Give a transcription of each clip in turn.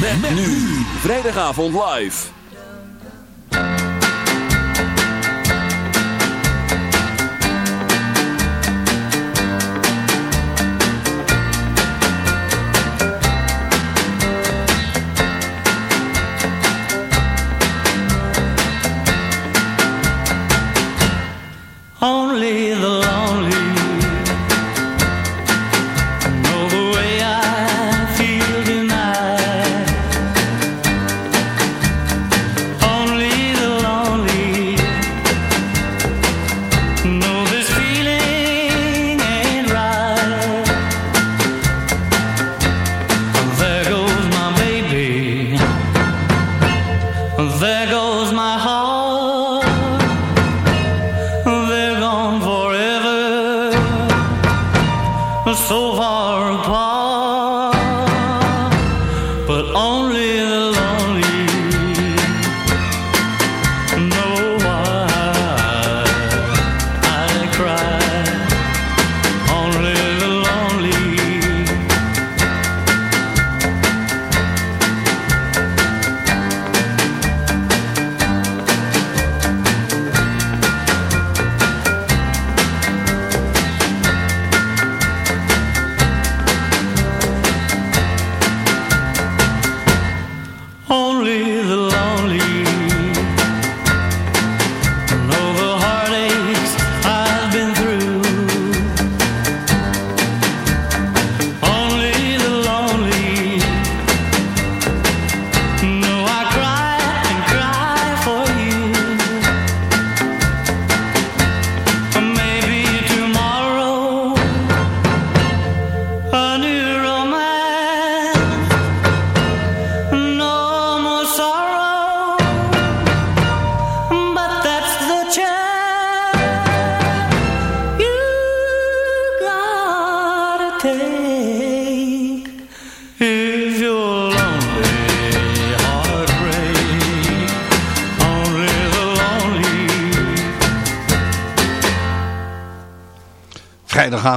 Met, nu. Vrijdagavond live.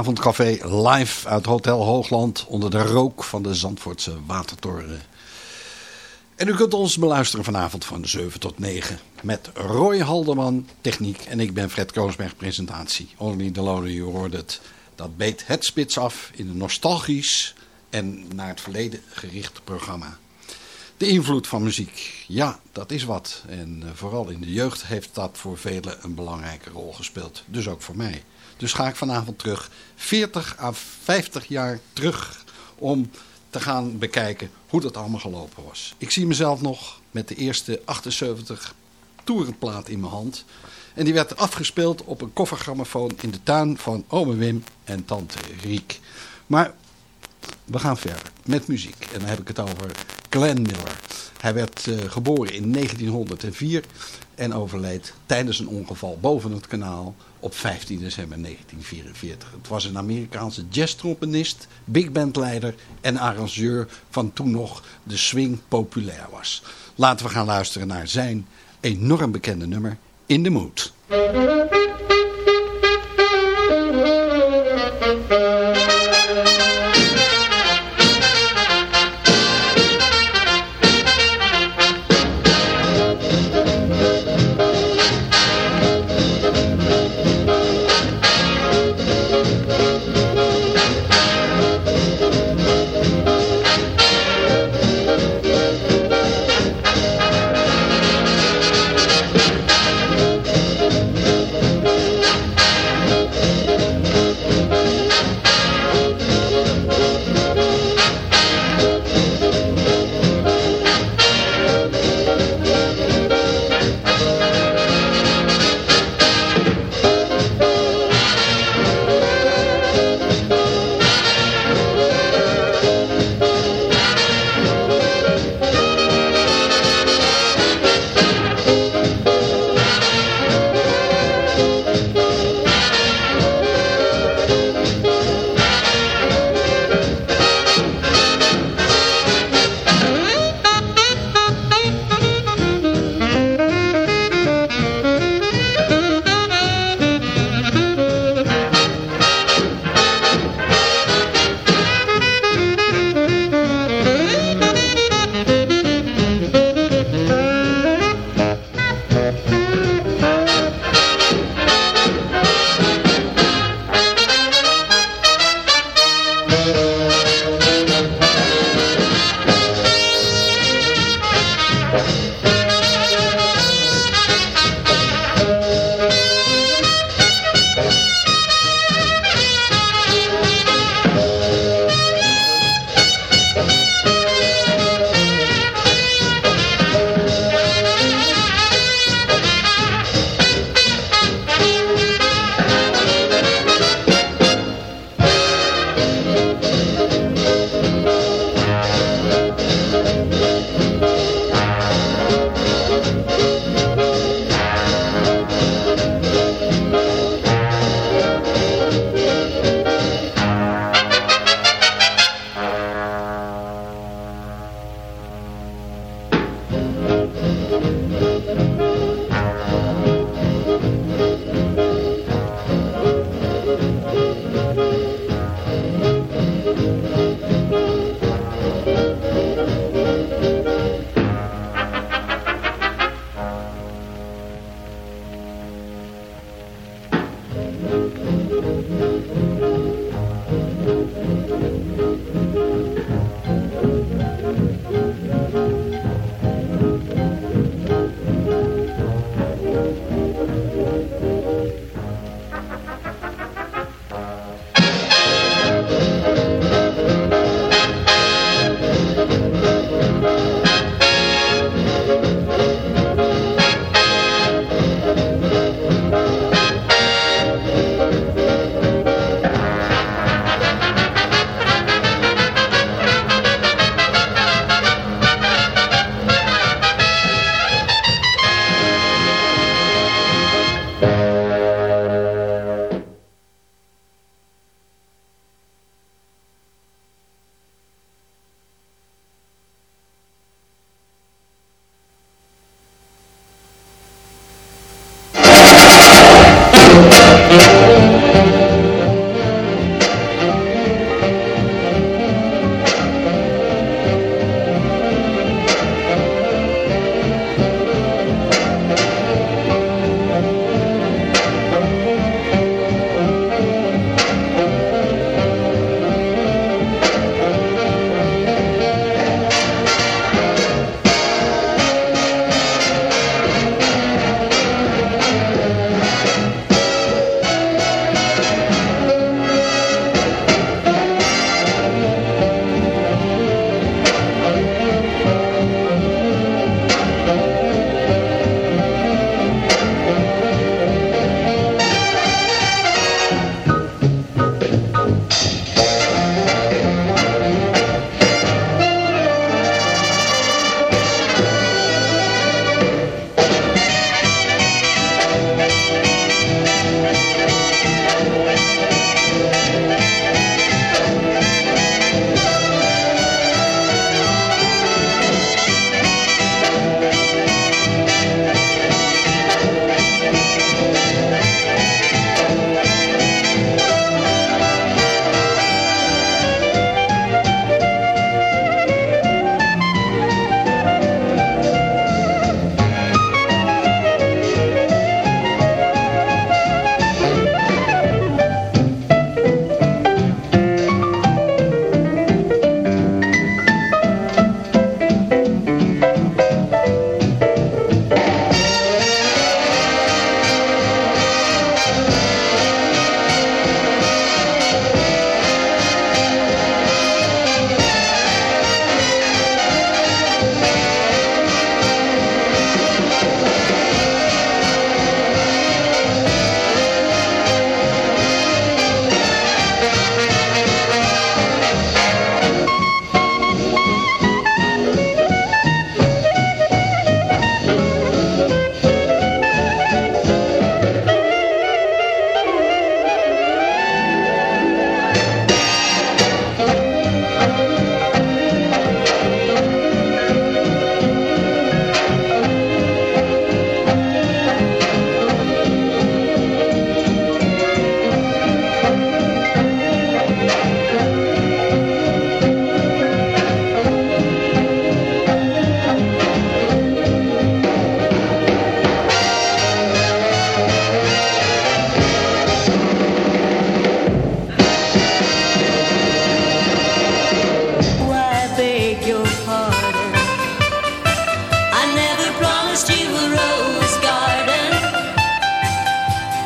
Vrijdagavondcafé live uit Hotel Hoogland onder de rook van de Zandvoortse Watertoren. En u kunt ons beluisteren vanavond van 7 tot 9 met Roy Halderman, techniek en ik ben Fred Koosberg, presentatie. Only the Lonely, u hoort het. Dat beet het spits af in een nostalgisch en naar het verleden gericht programma. De invloed van muziek, ja, dat is wat. En eh, vooral in de jeugd heeft dat voor velen een belangrijke rol gespeeld. Dus ook voor mij. Dus ga ik vanavond terug, 40 à 50 jaar terug, om te gaan bekijken hoe dat allemaal gelopen was. Ik zie mezelf nog met de eerste 78 toerenplaat in mijn hand. En die werd afgespeeld op een koffergrammofoon in de tuin van ome Wim en tante Riek. Maar we gaan verder met muziek. En dan heb ik het over Glenn Miller. Hij werd eh, geboren in 1904 en overleed tijdens een ongeval boven het kanaal op 15 december 1944. Het was een Amerikaanse jazztrompenist, bigbandleider en arrangeur van toen nog de swing populair was. Laten we gaan luisteren naar zijn enorm bekende nummer In the Mood.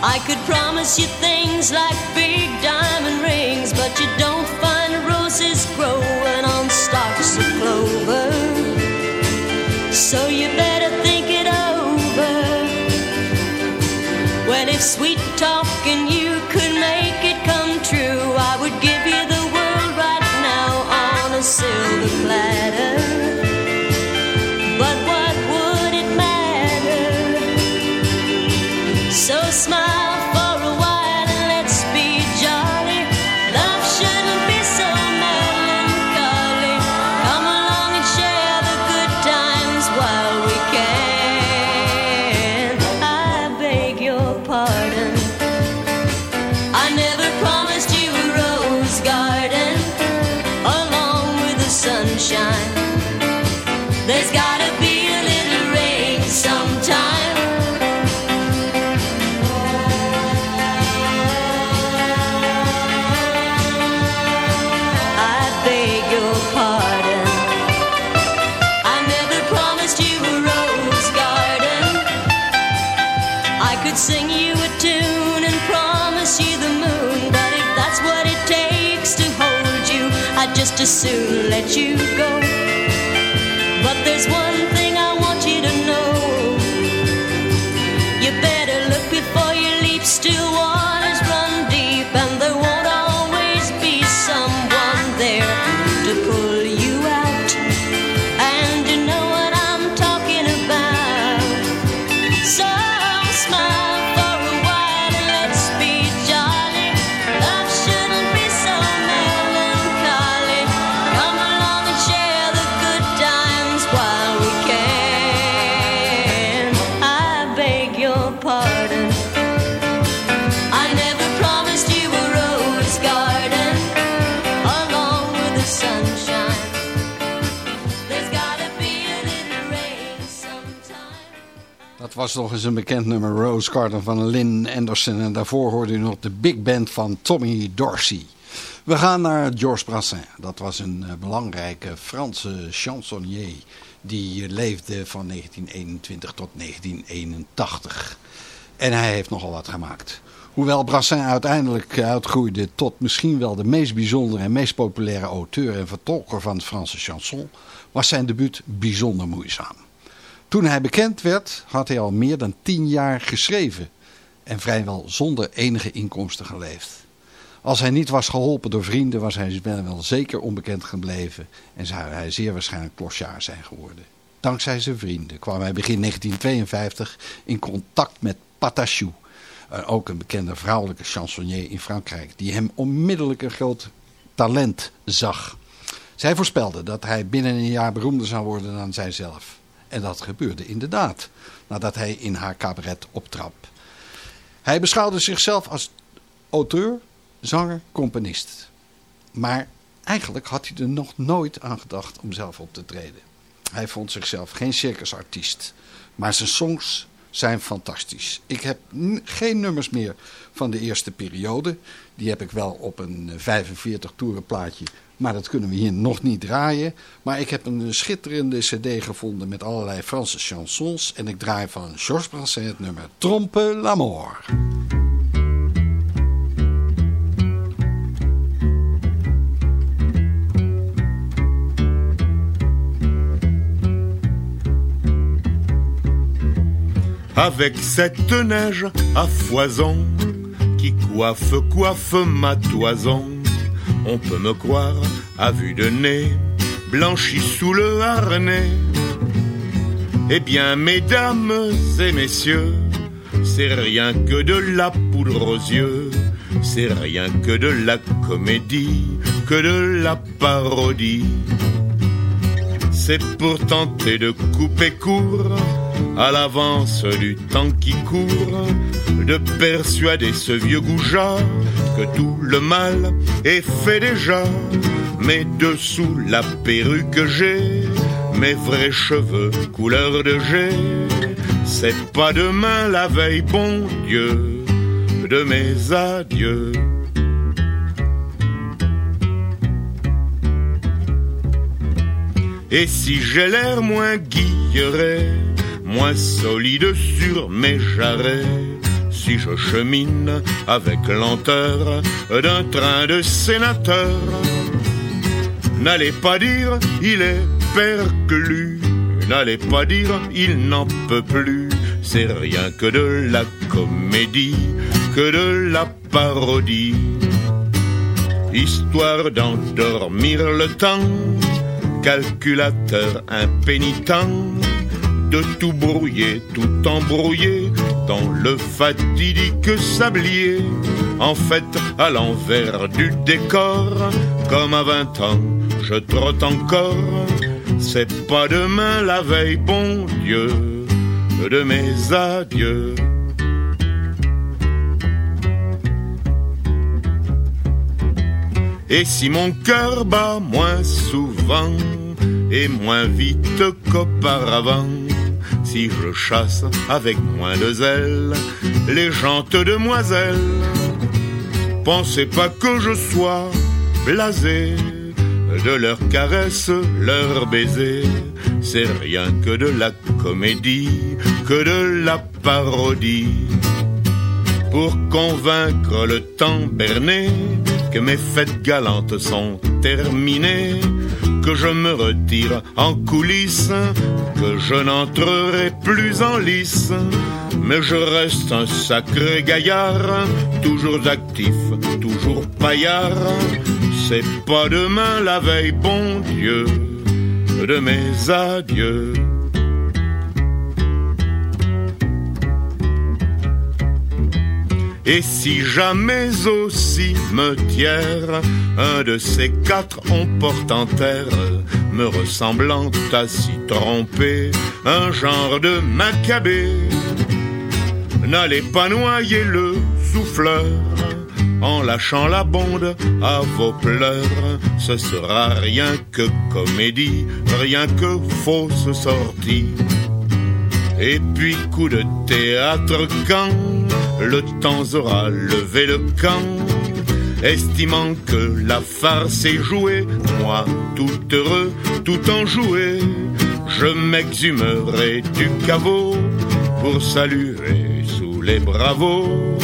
I could promise you things like big diamond rings, but you don't find roses growing on stalks of clover. So you better think it over. Well, if sweet talking you Dat was nog eens een bekend nummer, Rose Garden van Lynn Anderson. En daarvoor hoorde u nog de big band van Tommy Dorsey. We gaan naar Georges Brassens. Dat was een eh, belangrijke Franse chansonnier. Die eh, leefde van 1921 tot 1981. En hij heeft nogal wat gemaakt. Hoewel Brassens uiteindelijk uitgroeide tot misschien wel de meest bijzondere en meest populaire auteur en vertolker van het Franse chanson, was zijn debuut bijzonder moeizaam. Toen hij bekend werd, had hij al meer dan tien jaar geschreven en vrijwel zonder enige inkomsten geleefd. Als hij niet was geholpen door vrienden, was hij wel zeker onbekend gebleven en zou hij zeer waarschijnlijk klosjaar zijn geworden. Dankzij zijn vrienden kwam hij begin 1952 in contact met Patachou, ook een bekende vrouwelijke chansonnier in Frankrijk, die hem onmiddellijk een groot talent zag. Zij voorspelde dat hij binnen een jaar beroemder zou worden dan zijzelf. En dat gebeurde inderdaad, nadat hij in haar cabaret optrap. Hij beschouwde zichzelf als auteur, zanger, componist. Maar eigenlijk had hij er nog nooit aan gedacht om zelf op te treden. Hij vond zichzelf geen circusartiest, maar zijn songs zijn fantastisch. Ik heb geen nummers meer van de eerste periode. Die heb ik wel op een eh, 45 toeren plaatje, maar dat kunnen we hier nog niet draaien. Maar ik heb een schitterende cd gevonden met allerlei Franse chansons. En ik draai van Georges Brassens het nummer Trompe l'amour. avec cette neige à foison qui coiffe, coiffe ma toison. On peut me croire à vue de nez, blanchi sous le harnais. Eh bien, mesdames et messieurs, c'est rien que de la poudre aux yeux, c'est rien que de la comédie, que de la parodie. C'est pour tenter de couper court à l'avance du temps qui court, de persuader ce vieux goujat que tout le mal est fait déjà. Mais dessous la perruque que j'ai, mes vrais cheveux couleur de jet, c'est pas demain la veille, bon Dieu, de mes adieux. Et si j'ai l'air moins guilleret, moins solide sur mes jarrets, si je chemine avec lenteur d'un train de sénateur, n'allez pas dire il est perclus, n'allez pas dire il n'en peut plus, c'est rien que de la comédie, que de la parodie, histoire d'endormir le temps calculateur impénitent, de tout brouiller, tout embrouiller dans le fatidique sablier. En fait, à l'envers du décor, comme à vingt ans, je trotte encore. C'est pas demain la veille, bon Dieu, de mes adieux. Et si mon cœur bat moins souvent et moins vite qu'auparavant, si je chasse avec moins de zèle les gentes demoiselles, pensez pas que je sois blasé de leurs caresses, leurs baisers. C'est rien que de la comédie, que de la parodie. pour convaincre le temps berné que mes fêtes galantes sont terminées, que je me retire en coulisses, que je n'entrerai plus en lice. Mais je reste un sacré gaillard, toujours actif, toujours paillard. C'est pas demain la veille, bon Dieu, de mes adieux. Et si jamais au cimetière un de ces quatre on porte en terre, me ressemblant à s'y tromper, un genre de macabé, n'allez pas noyer le souffleur en lâchant la bonde à vos pleurs. Ce sera rien que comédie, rien que fausse sortie. Et puis coup de théâtre quand le temps aura levé le camp, estimant que la farce est jouée, moi tout heureux, tout enjoué, je m'exhumerai du caveau pour saluer sous les bravos.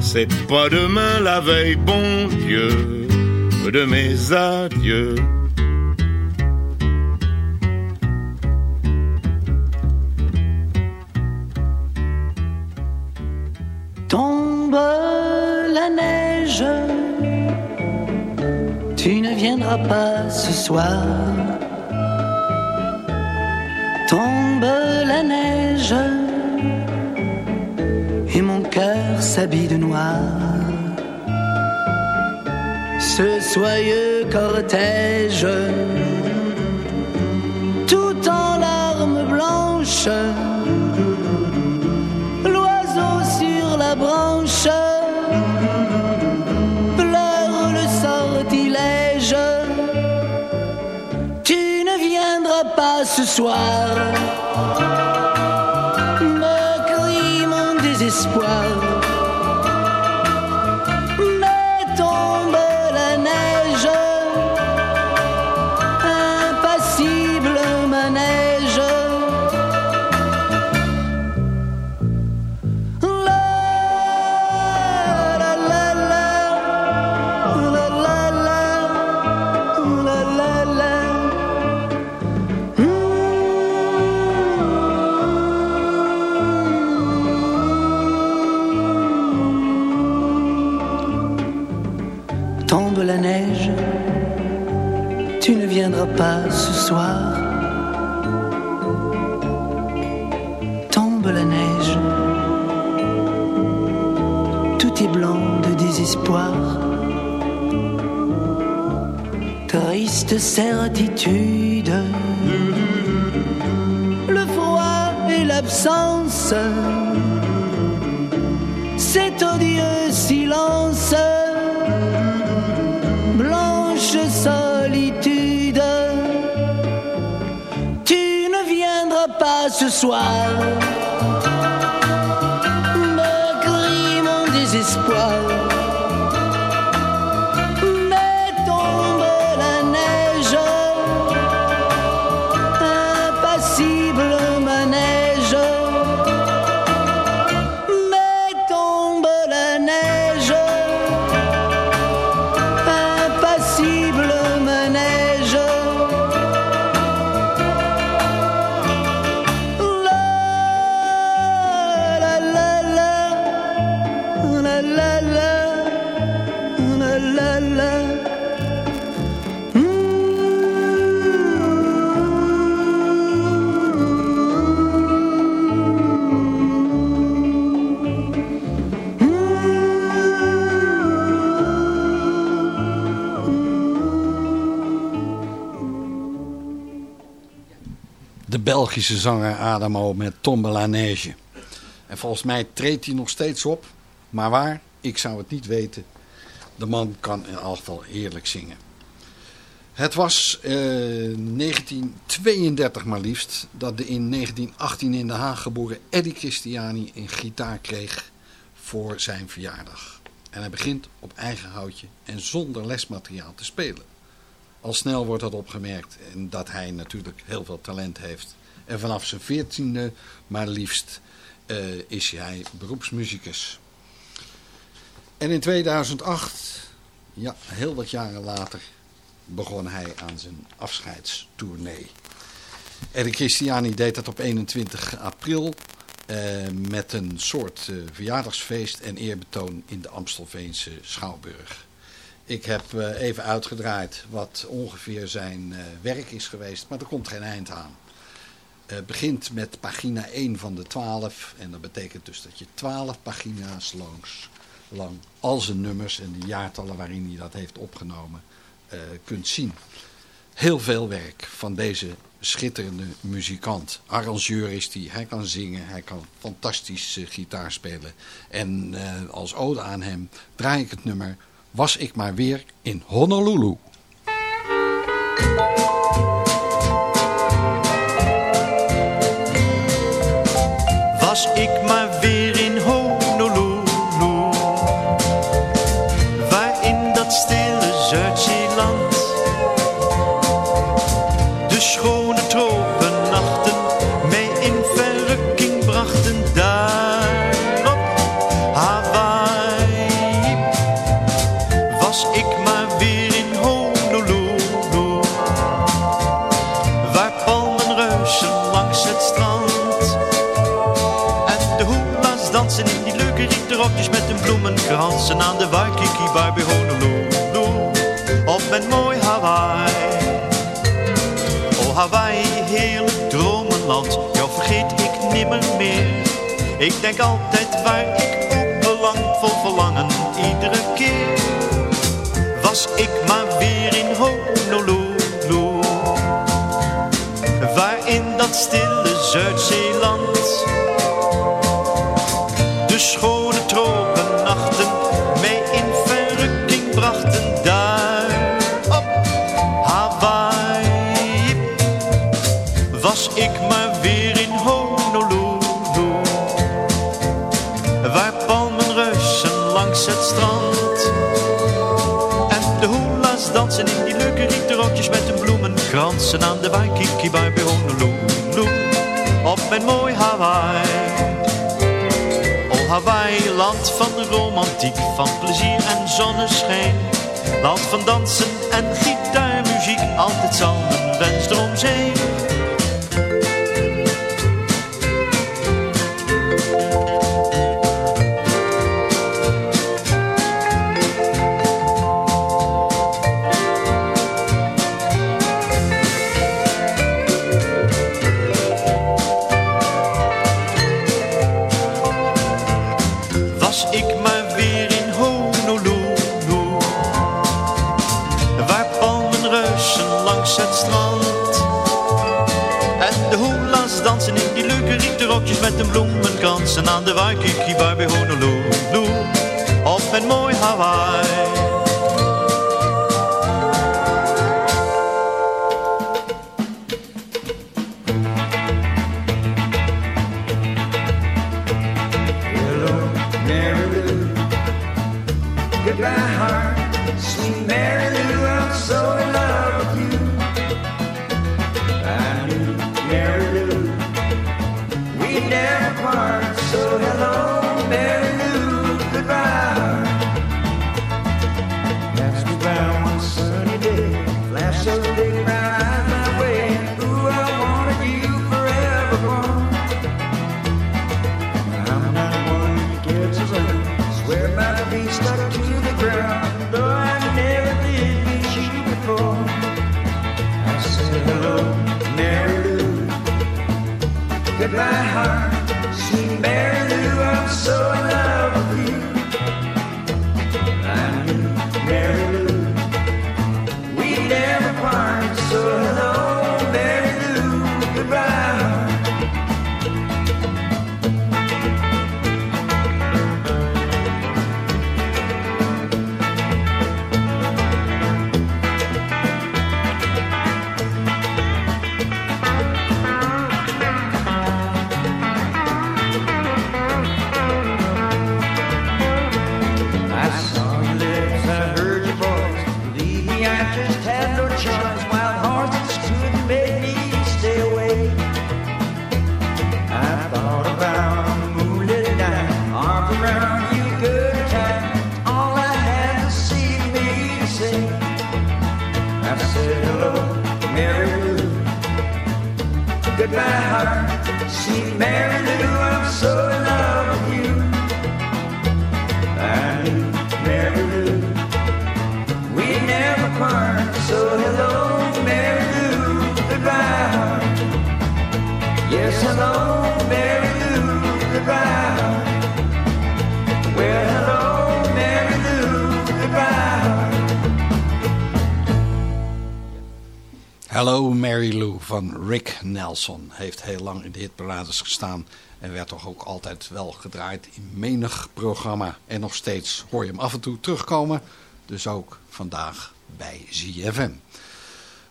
C'est pas demain la veille, bon Dieu, de mes adieux. Tu ne viendras pas ce soir. Tombe la neige, et mon cœur s'habille de noir. Ce soyeux cortège, tout en larmes blanches soir, me crie mon désespoir. Tombe la neige, tout est blanc de désespoir. Triste certitude, le froid et l'absence, cet odieux silence, soir, Belgische zanger Adamo met Tombe la Neige. En volgens mij treedt hij nog steeds op. Maar waar? Ik zou het niet weten. De man kan in elk geval heerlijk zingen. Het was eh, 1932 maar liefst dat de in 1918 in Den Haag geboren Eddie Christiani een gitaar kreeg voor zijn verjaardag. En hij begint op eigen houtje en zonder lesmateriaal te spelen. Al snel wordt dat opgemerkt en dat hij natuurlijk heel veel talent heeft. En vanaf zijn veertiende maar liefst eh, is hij beroepsmuzikus. En in 2008, ja, heel wat jaren later, begon hij aan zijn afscheidstournee. Eric Christiani deed dat op 21 april eh, met een soort eh, verjaardagsfeest en eerbetoon in de Amstelveense Schouwburg. Ik heb eh, even uitgedraaid wat ongeveer zijn eh, werk is geweest, maar er komt geen eind aan. Het begint met pagina 1 van de 12 en dat betekent dus dat je 12 pagina's langs, lang al zijn nummers en de jaartallen waarin hij dat heeft opgenomen eh, kunt zien. Heel veel werk van deze schitterende muzikant. Arrangeur is hij, hij kan zingen, hij kan fantastisch eh, gitaar spelen. En eh, als ode aan hem draai ik het nummer Was ik maar weer in Honolulu. Was ik jou vergeet ik nimmer meer. Ik denk altijd waar ik ook belang, vol verlangen iedere keer. Was ik maar weer in Honolulu, waar in dat stille Zuid-Zeeland de schone Aan de Waikiki bar bij Honolulu, op mijn mooi Hawaii. Oh Hawaii, land van romantiek, van plezier en zonneschijn. Land van dansen en gitaarmuziek, altijd zal mijn wensdroom zijn. Mary Lou van Rick Nelson heeft heel lang in de hitparades gestaan en werd toch ook altijd wel gedraaid in menig programma. En nog steeds hoor je hem af en toe terugkomen, dus ook vandaag bij ZFM.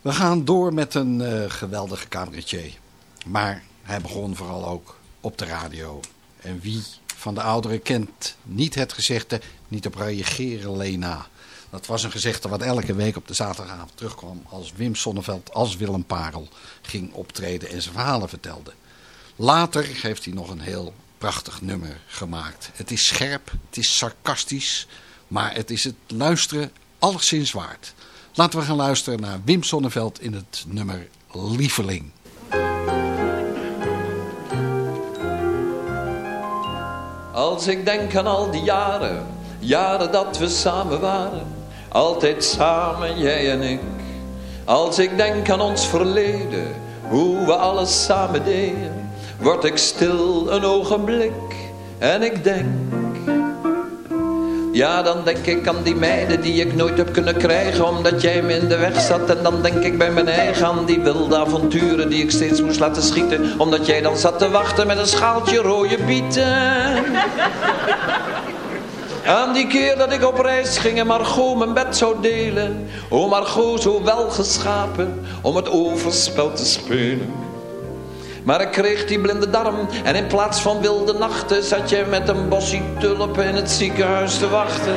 We gaan door met een eh, geweldige cabaretier, maar hij begon vooral ook op de radio. En wie van de ouderen kent niet het gezegde, niet op reageren Lena. Dat was een gezegde wat elke week op de zaterdagavond terugkwam als Wim Sonneveld als Willem Parel ging optreden en zijn verhalen vertelde. Later heeft hij nog een heel prachtig nummer gemaakt. Het is scherp, het is sarcastisch, maar het is het luisteren alleszins waard. Laten we gaan luisteren naar Wim Sonneveld in het nummer Lieveling. Als ik denk aan al die jaren, jaren dat we samen waren, altijd samen jij en ik. Als ik denk aan ons verleden, hoe we alles samen deden, word ik stil een ogenblik en ik denk. Ja, dan denk ik aan die meiden die ik nooit heb kunnen krijgen Omdat jij me in de weg zat En dan denk ik bij mijn eigen aan die wilde avonturen Die ik steeds moest laten schieten Omdat jij dan zat te wachten met een schaaltje rode bieten Aan die keer dat ik op reis ging en Margot mijn bed zou delen O Margot zo wel geschapen om het overspel te spelen maar ik kreeg die blinde darm en in plaats van wilde nachten zat je met een bossie tulpen in het ziekenhuis te wachten.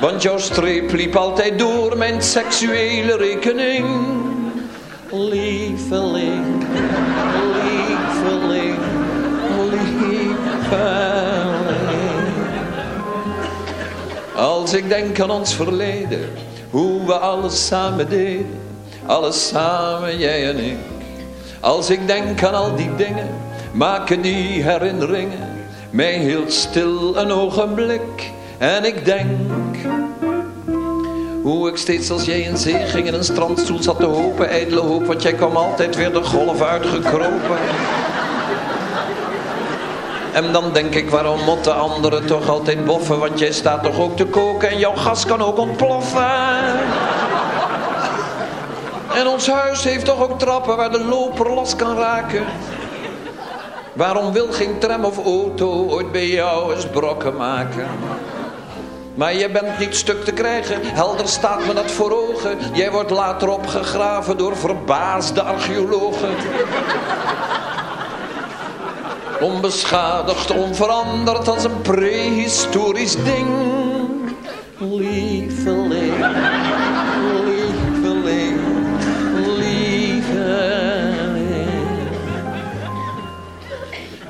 Want jouw streep liep altijd door mijn seksuele rekening. Lieveling, lieveling, lieveling. Als ik denk aan ons verleden, hoe we alles samen deden, alles samen, jij en ik. Als ik denk aan al die dingen, maken die herinneringen mij heel stil een ogenblik. En ik denk, hoe ik steeds als jij in zee ging in een strandstoel zat te hopen, ijdele hoop, want jij kwam altijd weer de golf uitgekropen. En dan denk ik, waarom moeten anderen toch altijd boffen, want jij staat toch ook te koken en jouw gas kan ook ontploffen. En ons huis heeft toch ook trappen waar de loper los kan raken. Waarom wil geen tram of auto ooit bij jou eens brokken maken? Maar je bent niet stuk te krijgen, helder staat me dat voor ogen. Jij wordt later opgegraven door verbaasde archeologen. Onbeschadigd, onveranderd als een prehistorisch ding. Lieveling, lieveling, lieveling.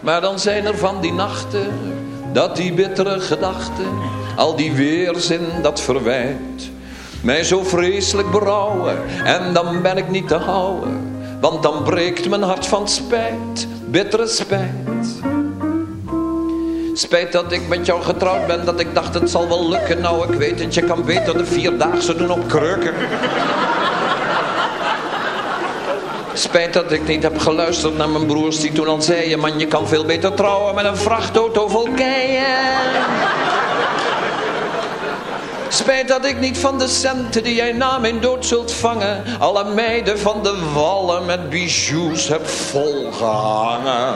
Maar dan zijn er van die nachten, dat die bittere gedachten, al die weerzin dat verwijt, mij zo vreselijk berouwen. En dan ben ik niet te houden, want dan breekt mijn hart van spijt, bittere spijt. Spijt dat ik met jou getrouwd ben, dat ik dacht het zal wel lukken. Nou, ik weet het, je kan beter de vierdaagse doen op kreuken. Spijt dat ik niet heb geluisterd naar mijn broers die toen al zeiden... man, je kan veel beter trouwen met een vrachtauto vol keien. Spijt dat ik niet van de centen die jij na mijn dood zult vangen... alle meiden van de wallen met bijoux heb volgehangen.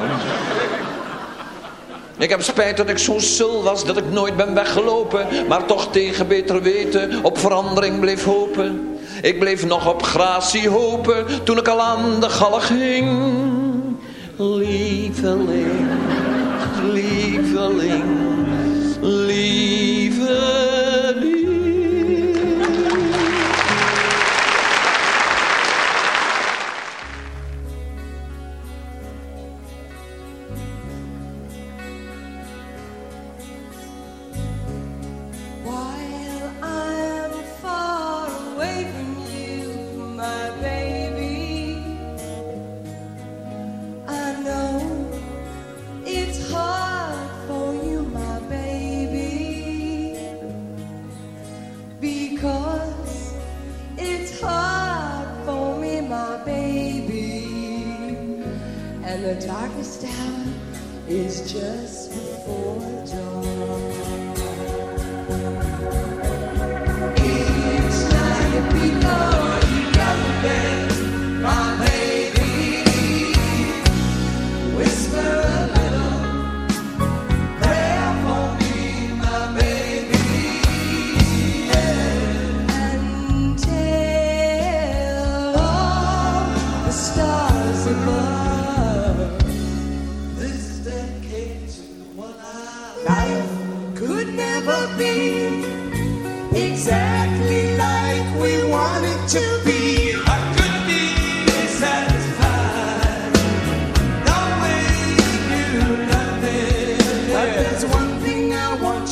Ik heb spijt dat ik zo sul was dat ik nooit ben weggelopen, maar toch tegen beter weten op verandering bleef hopen. Ik bleef nog op gratie hopen toen ik al aan de galg. Lieveling, lieveling, lieveling. Is just before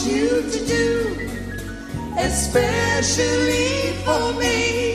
you to do, especially for me.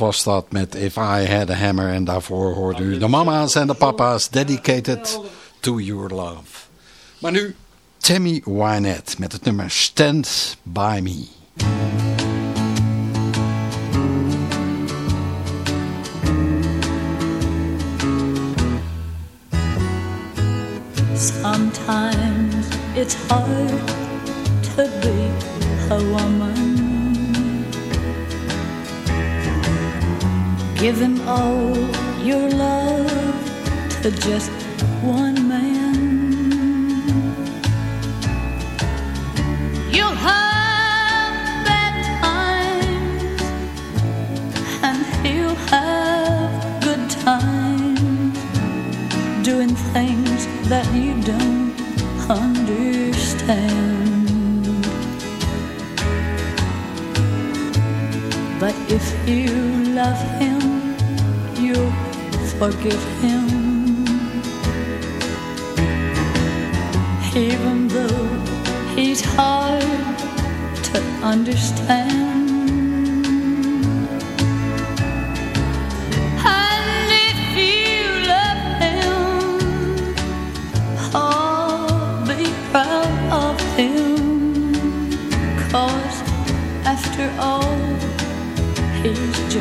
Was dat met If I Had a Hammer. En daarvoor hoorde u de mama's en de papa's dedicated to your love. Maar nu Tammy Wynette met het nummer Stand By Me. And he'll have good times doing things that you don't understand. But if you love him, you'll forgive him. Even though he's hard to understand. Cling to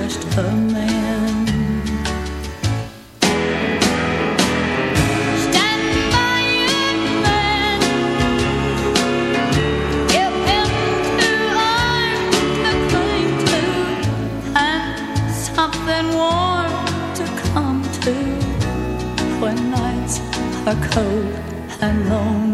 and something warm to come to when nights are cold and lonely.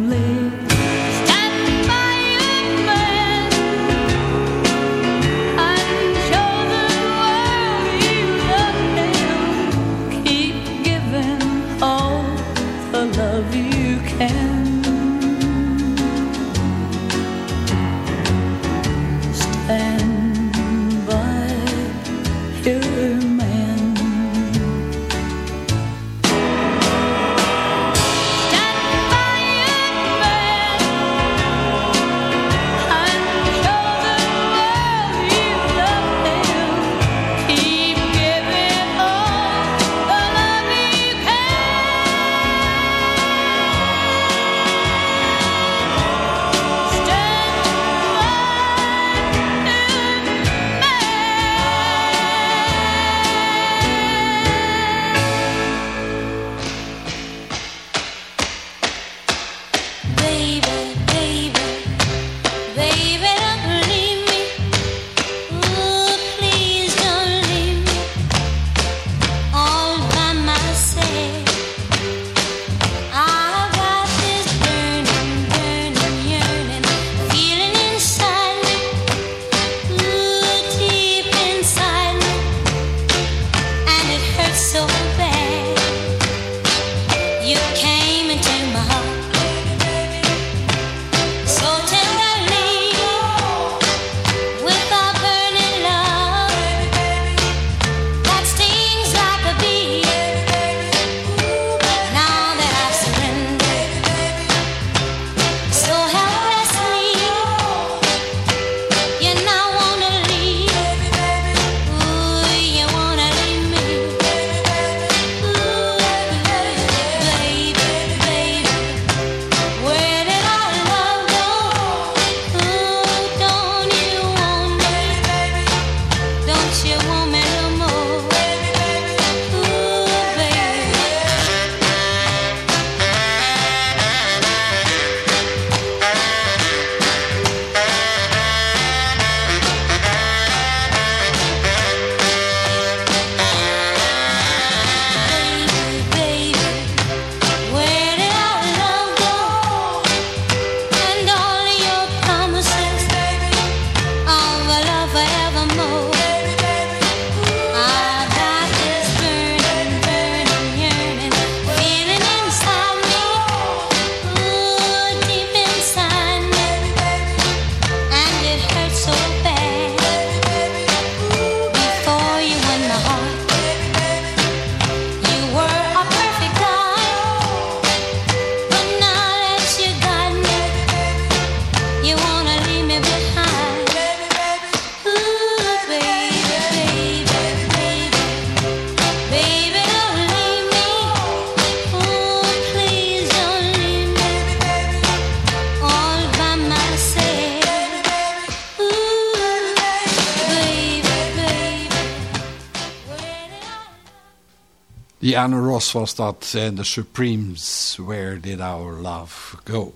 Diana Ross was dat en de Supremes, Where Did Our Love Go?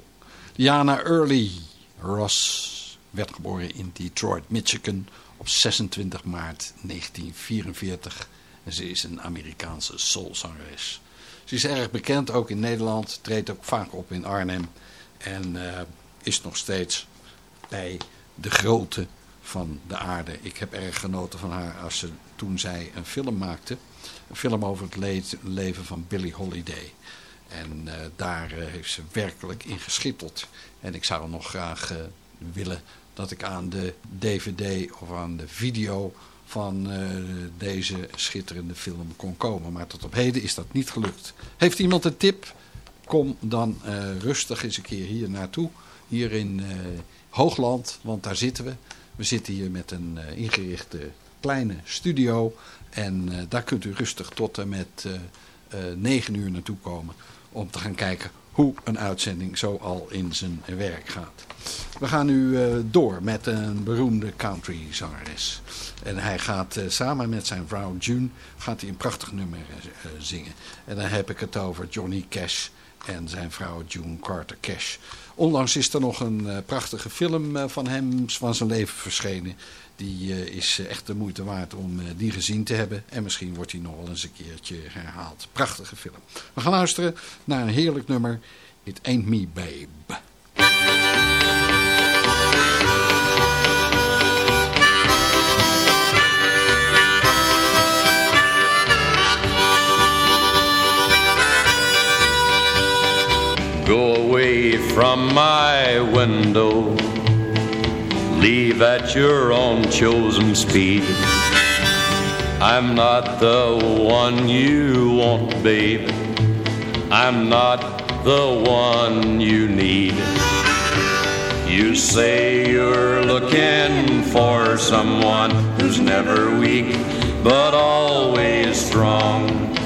Diana Early Ross werd geboren in Detroit, Michigan op 26 maart 1944 en ze is een Amerikaanse soulzangeres. Ze is erg bekend, ook in Nederland, treedt ook vaak op in Arnhem en eh, is nog steeds bij de grote van de aarde. Ik heb erg genoten van haar als ze toen zij een film maakte. Een film over het le- leven van Billie Holiday. En eh, daar eh, heeft ze werkelijk in geschitteld. En ik zou nog graag eh, willen dat ik aan de dvd of aan de video van deze schitterende film kon komen. Maar tot op heden is dat niet gelukt. Heeft iemand een tip? Kom dan rustig eens een keer hier naartoe. Hier in Hoogland, want daar zitten we. We zitten hier met een ingerichte kleine studio. En eh, daar kunt u rustig tot en met eh, eh, 9 uur naartoe komen. Om te gaan kijken hoe een uitzending zo al in zijn werk gaat. We gaan nu eh, door met een beroemde country zangeres. En hij gaat eh, samen met zijn vrouw June gaat hij een prachtig nummer eh, eh, zingen. En dan heb ik het over Johnny Cash en zijn vrouw June Carter Cash. Onlangs is er nog een eh, prachtige film eh, van hem, van zijn leven verschenen. Die eh, is echt de moeite waard om die gezien te hebben. En misschien wordt hij nog wel eens een keertje herhaald. Prachtige film. We gaan luisteren naar een heerlijk nummer. It Ain't Me Babe. Go away from my window. Leave at your own chosen speed. I'm not the one you want, babe. I'm not the one you need. You say you're looking for someone who's never weak, but always strong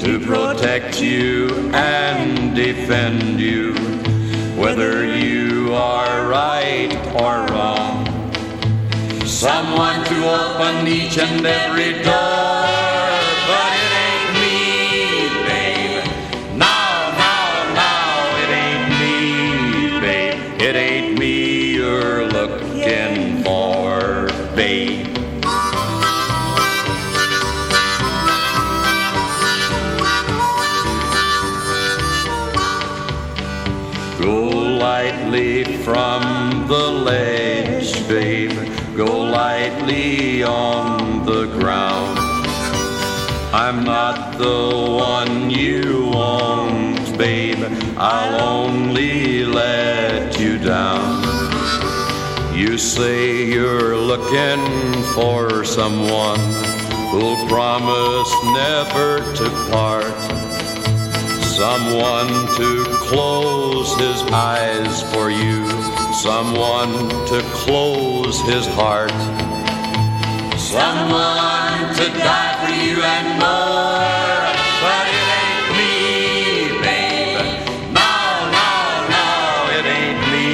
to protect you and defend you, whether you are right or wrong. Someone to open each and every door, Go lightly on the ground. I'm not the one you want, babe. I'll only let you down. You say you're looking for someone who'll promise never to part. Someone to close his eyes for you. Someone to close his heart. Someone to die for you and more. But it ain't me, babe. No, no, no, it ain't me,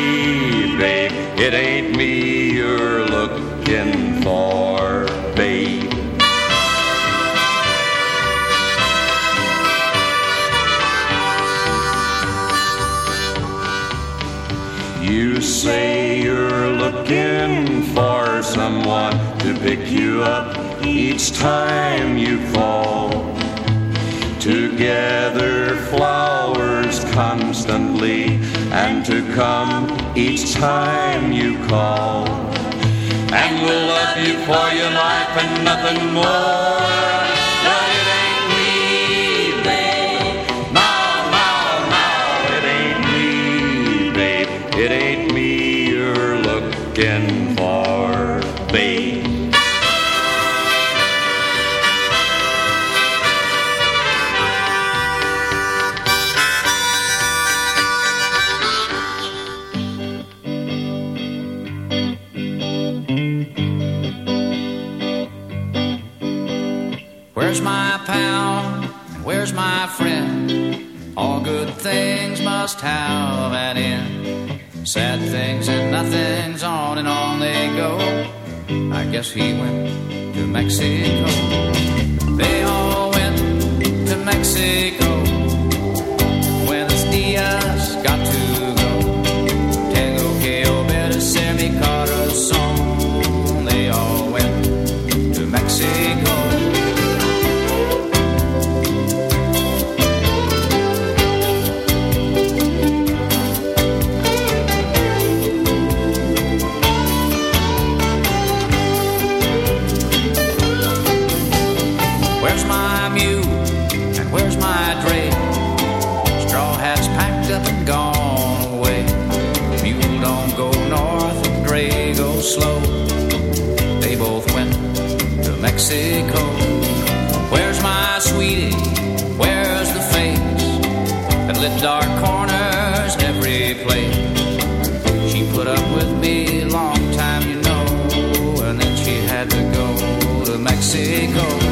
babe. It ain't me you're looking for, babe. You say for someone to pick you up each time you fall. To gather flowers constantly and to come each time you call. And we'll love you for your life and nothing more. must have an end. Sad things and nothings on and on they go. I guess he went to Mexico. They all went to Mexico. Mexico.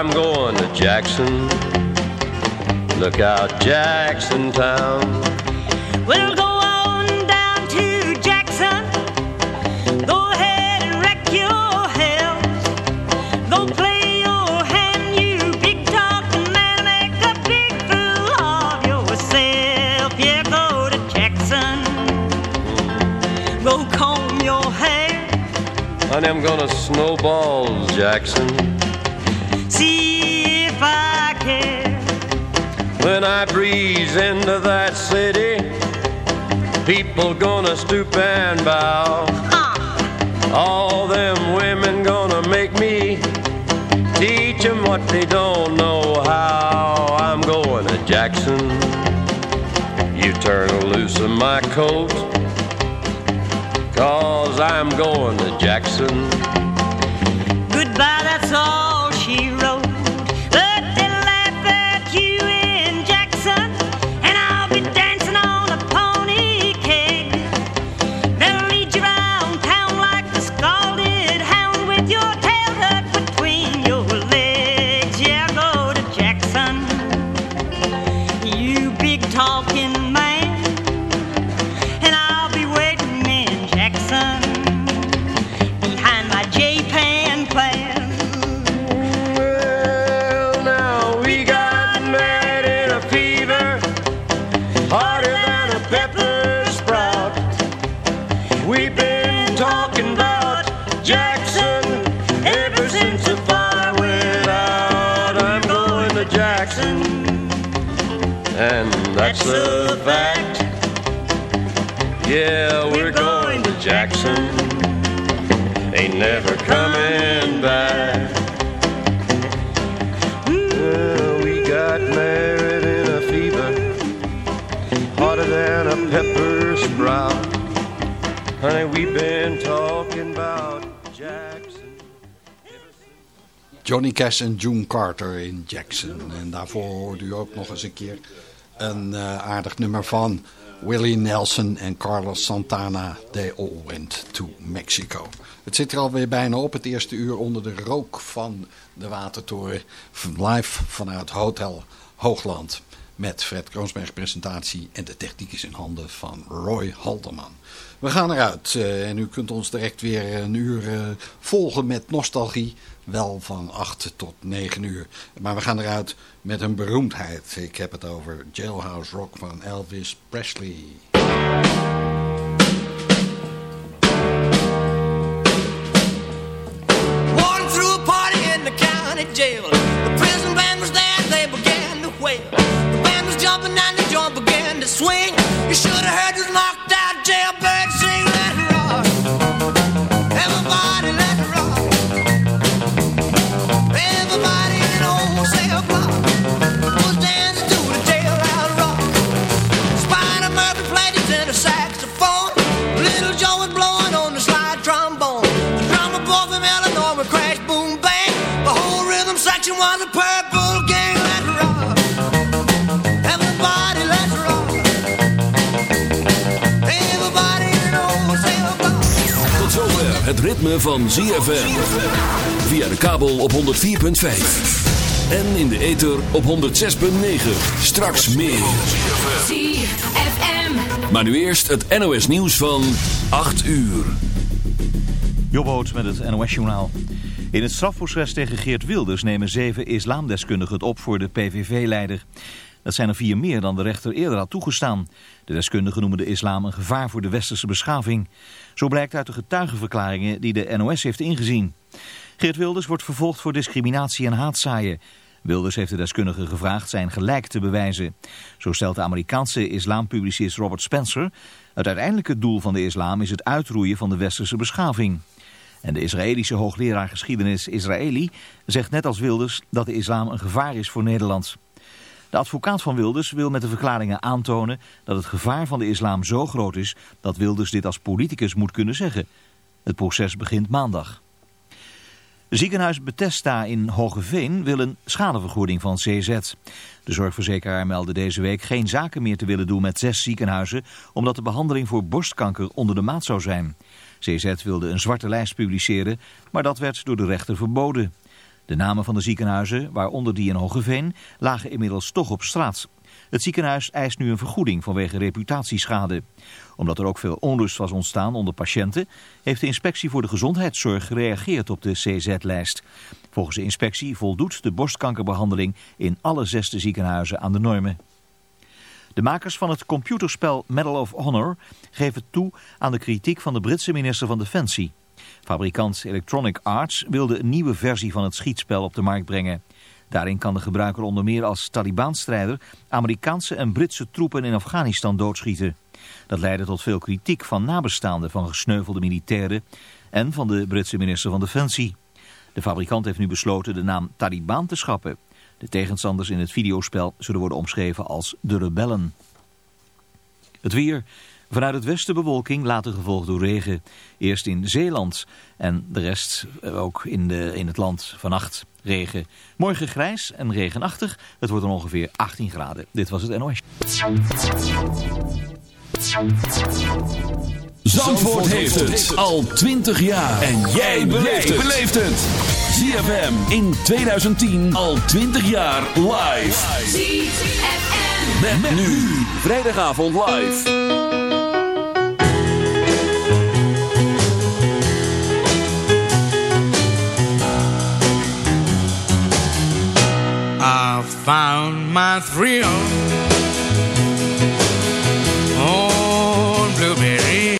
I'm going to Jackson. Look out, Jackson Town. We'll go on down to Jackson. Go ahead and wreck your hell. Go play your hand, you big talk, and make a big fool of yourself. Yeah, go to Jackson. Go comb your hair. Honey, I'm gonna snowball Jackson. When I breeze into that city, people gonna stoop and bow. All them women gonna make me teach 'em what they don't know how. I'm going to Jackson. You turn loose of my coat, cause I'm going to Jackson. En June Carter in Jackson. En daarvoor hoorde u ook nog eens een keer een eh, aardig nummer van Willie Nelson en Carlos Santana. They all went to Mexico. Het zit er alweer bijna op, het eerste uur onder de rook van de Watertoren. Live vanuit Hotel Hoogland. Met Fred Kroonsberg presentatie en de techniek is in handen van Roy Halderman. We gaan eruit eh, en u kunt ons direct weer een uur eh, volgen met nostalgie. Wel van 8 tot 9 uur. Maar we gaan eruit met een beroemdheid. Ik heb het over Jailhouse Rock van Elvis Presley. Ritme van ZFM. Via de kabel op 104.5. En in de ether op 106.9. Straks meer. ZFM. Maar nu eerst het NOS nieuws van 8 uur. Jobboot met het NOS-journaal. In het strafproces tegen Geert Wilders nemen zeven islamdeskundigen het op voor de PVV-leider. Dat zijn er vier meer dan de rechter eerder had toegestaan. De deskundigen noemen de islam een gevaar voor de westerse beschaving. Zo blijkt uit de getuigenverklaringen die de NOS heeft ingezien. Geert Wilders wordt vervolgd voor discriminatie en haatzaaien. Wilders heeft de deskundigen gevraagd zijn gelijk te bewijzen. Zo stelt de Amerikaanse islampublicist Robert Spencer... het uiteindelijke doel van de islam is het uitroeien van de westerse beschaving. En de Israëlische hoogleraar geschiedenis Israëli zegt net als Wilders dat de islam een gevaar is voor Nederland. De advocaat van Wilders wil met de verklaringen aantonen dat het gevaar van de islam zo groot is dat Wilders dit als politicus moet kunnen zeggen. Het proces begint maandag. Ziekenhuis Bethesda in Hogeveen wil een schadevergoeding van CZ. De zorgverzekeraar meldde deze week geen zaken meer te willen doen met zes ziekenhuizen... omdat de behandeling voor borstkanker onder de maat zou zijn. CZ wilde een zwarte lijst publiceren, maar dat werd door de rechter verboden. De namen van de ziekenhuizen, waaronder die in Hogeveen, lagen inmiddels toch op straat. Het ziekenhuis eist nu een vergoeding vanwege reputatieschade. Omdat er ook veel onrust was ontstaan onder patiënten, heeft de inspectie voor de gezondheidszorg gereageerd op de CZ-lijst. Volgens de inspectie voldoet de borstkankerbehandeling in alle zesde ziekenhuizen aan de normen. De makers van het computerspel Medal of Honor geven toe aan de kritiek van de Britse minister van Defensie. Fabrikant Electronic Arts wilde een nieuwe versie van het schietspel op de markt brengen. Daarin kan de gebruiker onder meer als Taliban-strijder Amerikaanse en Britse troepen in Afghanistan doodschieten. Dat leidde tot veel kritiek van nabestaanden van gesneuvelde militairen en van de Britse minister van Defensie. De fabrikant heeft nu besloten de naam Taliban te schappen. De tegenstanders in het videospel zullen worden omschreven als de rebellen. Het weer. Vanuit het westen bewolking, later gevolgd door regen. Eerst in Zeeland en de rest eh, ook in, de, in het land vannacht regen. Morgen grijs en regenachtig. Het wordt dan ongeveer 18 graden. Dit was het NOS. Zandvoort heeft het al 20 jaar. En jij beleeft het. ZFM in 2010 al 20 jaar live. ZFM. Met, nu. Vrijdagavond live. Found my thrill